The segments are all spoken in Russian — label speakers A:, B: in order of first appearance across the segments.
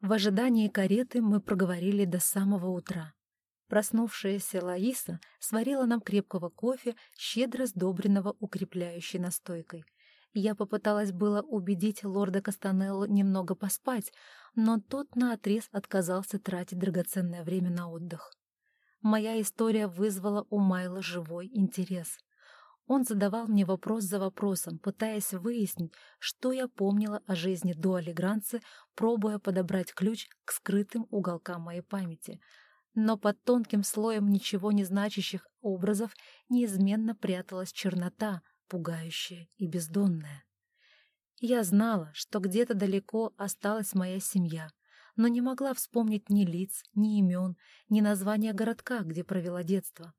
A: В ожидании кареты мы проговорили до самого утра. Проснувшаяся Лаиса сварила нам крепкого кофе, щедро сдобренного укрепляющей настойкой. Я попыталась было убедить лорда Кастанелло немного поспать, но тот наотрез отказался тратить драгоценное время на отдых. Моя история вызвала у Майла живой интерес. Он задавал мне вопрос за вопросом, пытаясь выяснить, что я помнила о жизни до Алигранцы, пробуя подобрать ключ к скрытым уголкам моей памяти. Но под тонким слоем ничего не значащих образов неизменно пряталась чернота, пугающая и бездонная. Я знала, что где-то далеко осталась моя семья, но не могла вспомнить ни лиц, ни имен, ни названия городка, где провела детство.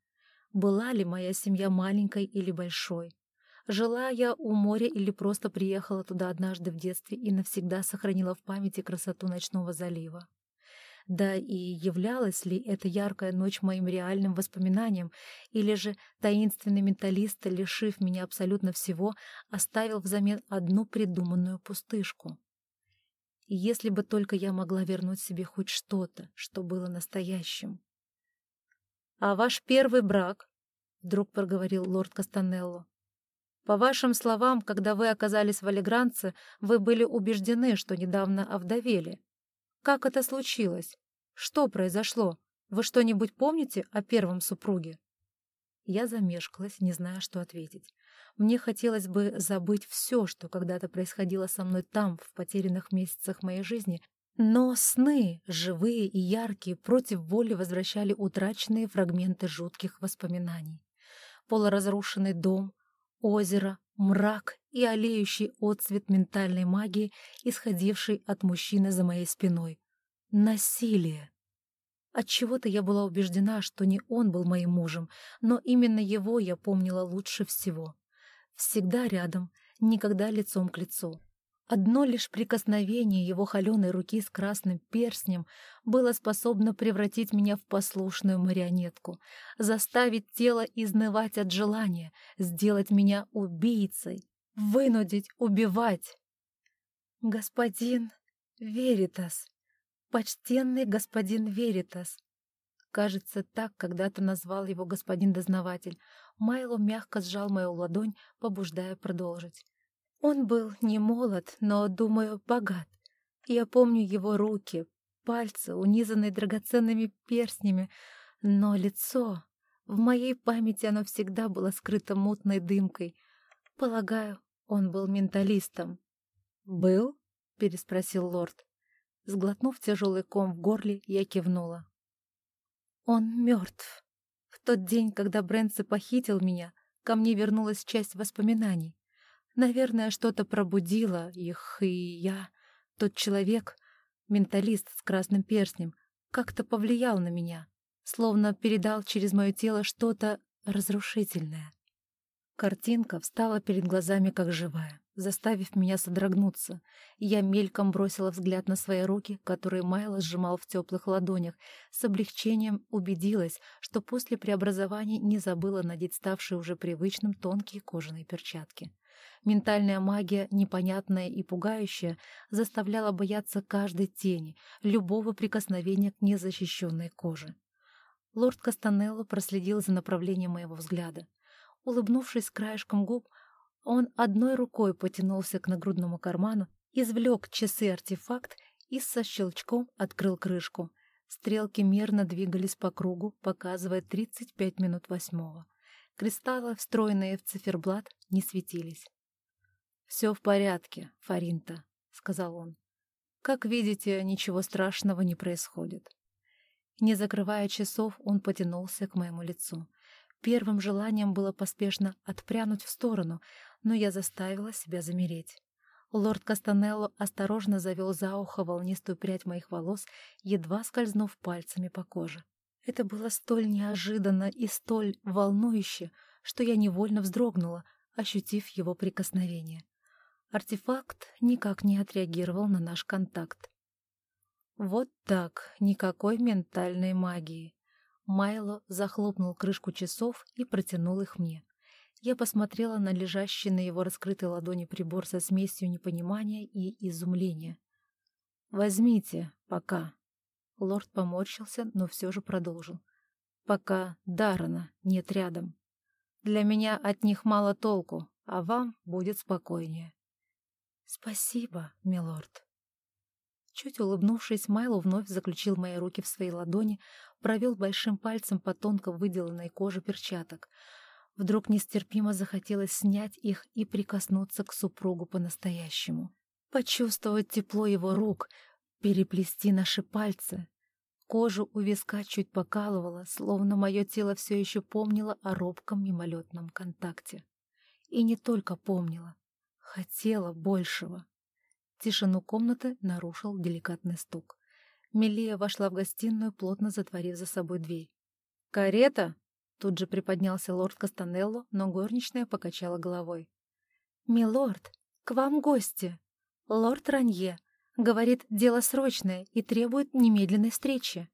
A: Была ли моя семья маленькой или большой? Жила я у моря или просто приехала туда однажды в детстве и навсегда сохранила в памяти красоту ночного залива? Да и являлась ли эта яркая ночь моим реальным воспоминанием, или же таинственный менталист, лишив меня абсолютно всего, оставил взамен одну придуманную пустышку? Если бы только я могла вернуть себе хоть что-то, что было настоящим. «А ваш первый брак?» — вдруг проговорил лорд Кастанелло. «По вашим словам, когда вы оказались в Алигранце, вы были убеждены, что недавно овдовели. Как это случилось? Что произошло? Вы что-нибудь помните о первом супруге?» Я замешкалась, не зная, что ответить. Мне хотелось бы забыть все, что когда-то происходило со мной там, в потерянных месяцах моей жизни, но сны, живые и яркие, против воли возвращали утраченные фрагменты жутких воспоминаний. Полуразрушенный дом, озеро, мрак и олеющий отцвет ментальной магии, исходивший от мужчины за моей спиной. Насилие. Отчего-то я была убеждена, что не он был моим мужем, но именно его я помнила лучше всего. Всегда рядом, никогда лицом к лицу. Одно лишь прикосновение его холеной руки с красным перстнем было способно превратить меня в послушную марионетку, заставить тело изнывать от желания, сделать меня убийцей, вынудить убивать. «Господин Веритас, почтенный господин Веритас», Кажется, так когда-то назвал его господин дознаватель. Майло мягко сжал мою ладонь, побуждая продолжить. Он был не молод, но, думаю, богат. Я помню его руки, пальцы, унизанные драгоценными перстнями, но лицо... В моей памяти оно всегда было скрыто мутной дымкой. Полагаю, он был менталистом. «Был?» — переспросил лорд. Сглотнув тяжелый ком в горле, я кивнула. «Он мертв. В тот день, когда Брэнси похитил меня, ко мне вернулась часть воспоминаний. Наверное, что-то пробудило их, и я, тот человек, менталист с красным перстнем, как-то повлиял на меня, словно передал через мое тело что-то разрушительное. Картинка встала перед глазами как живая, заставив меня содрогнуться. Я мельком бросила взгляд на свои руки, которые Майло сжимал в теплых ладонях, с облегчением убедилась, что после преобразования не забыла надеть ставшие уже привычным тонкие кожаные перчатки. Ментальная магия, непонятная и пугающая, заставляла бояться каждой тени, любого прикосновения к незащищенной коже. Лорд Кастанелло проследил за направлением моего взгляда. Улыбнувшись краешком губ, он одной рукой потянулся к нагрудному карману, извлек часы-артефакт и со щелчком открыл крышку. Стрелки мерно двигались по кругу, показывая 35 минут восьмого. Кристаллы, встроенные в циферблат, не светились. «Все в порядке, Фаринта», — сказал он. «Как видите, ничего страшного не происходит». Не закрывая часов, он потянулся к моему лицу. Первым желанием было поспешно отпрянуть в сторону, но я заставила себя замереть. Лорд Кастанелло осторожно завел за ухо волнистую прядь моих волос, едва скользнув пальцами по коже. Это было столь неожиданно и столь волнующе, что я невольно вздрогнула, ощутив его прикосновение. Артефакт никак не отреагировал на наш контакт. Вот так, никакой ментальной магии. Майло захлопнул крышку часов и протянул их мне. Я посмотрела на лежащий на его раскрытой ладони прибор со смесью непонимания и изумления. «Возьмите, Пока. Лорд поморщился, но все же продолжил. Пока Дарана нет рядом. Для меня от них мало толку, а вам будет спокойнее. Спасибо, милорд. Чуть улыбнувшись, Майло вновь заключил мои руки в свои ладони, провел большим пальцем по тонко выделанной коже перчаток. Вдруг нестерпимо захотелось снять их и прикоснуться к супругу по-настоящему. Почувствовать тепло его рук, переплести наши пальцы. Кожу у виска чуть покалывало, словно мое тело все еще помнило о робком мимолетном контакте. И не только помнило, хотела большего. Тишину комнаты нарушил деликатный стук. Мелия вошла в гостиную, плотно затворив за собой дверь. «Карета!» — тут же приподнялся лорд Кастанелло, но горничная покачала головой. «Милорд, к вам гости. Лорд Ранье. Говорит, дело срочное и требует немедленной встречи».